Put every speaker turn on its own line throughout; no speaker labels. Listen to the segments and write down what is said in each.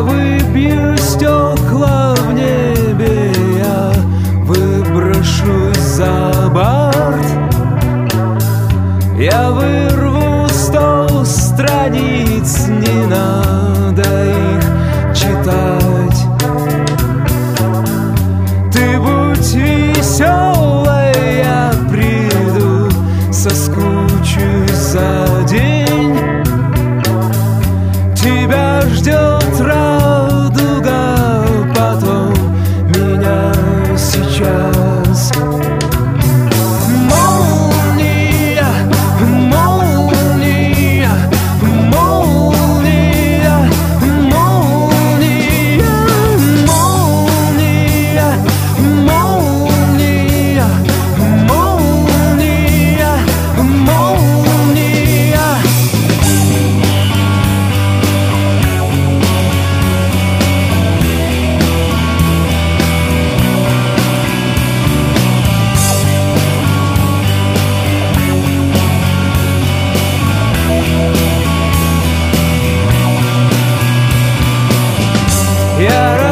головы бьют.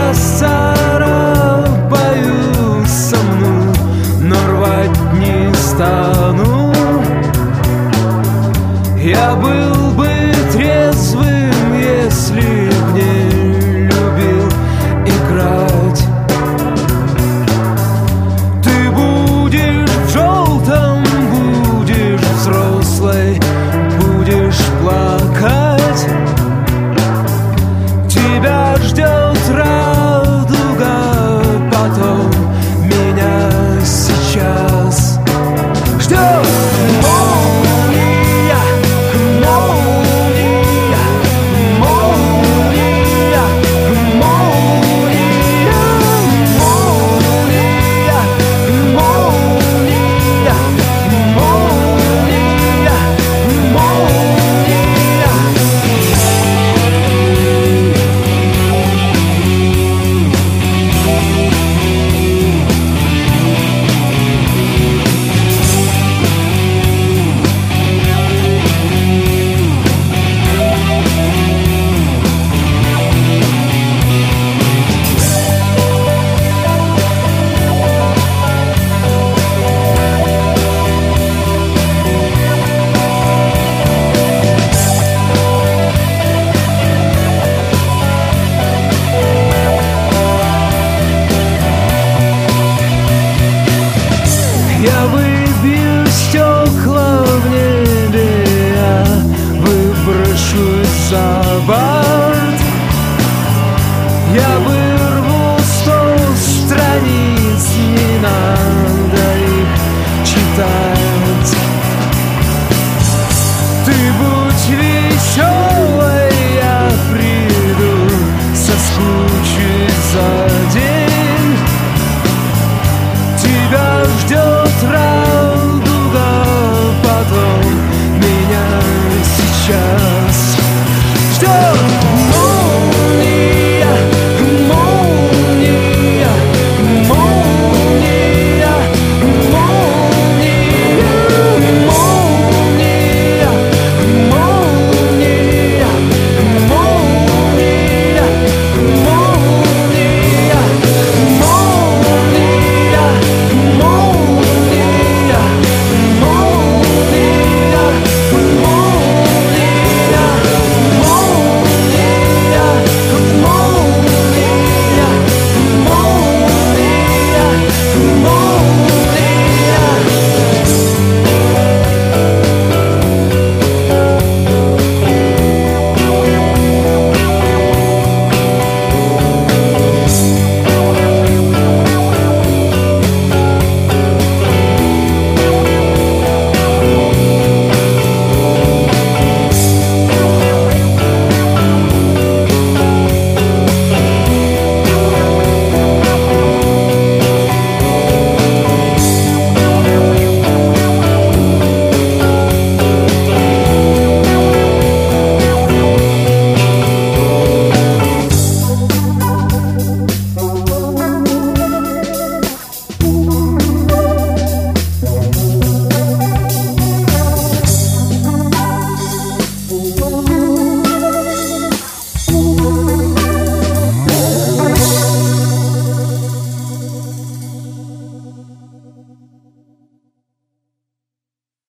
the sun. Выбью стекла в небе, я выброшу собак.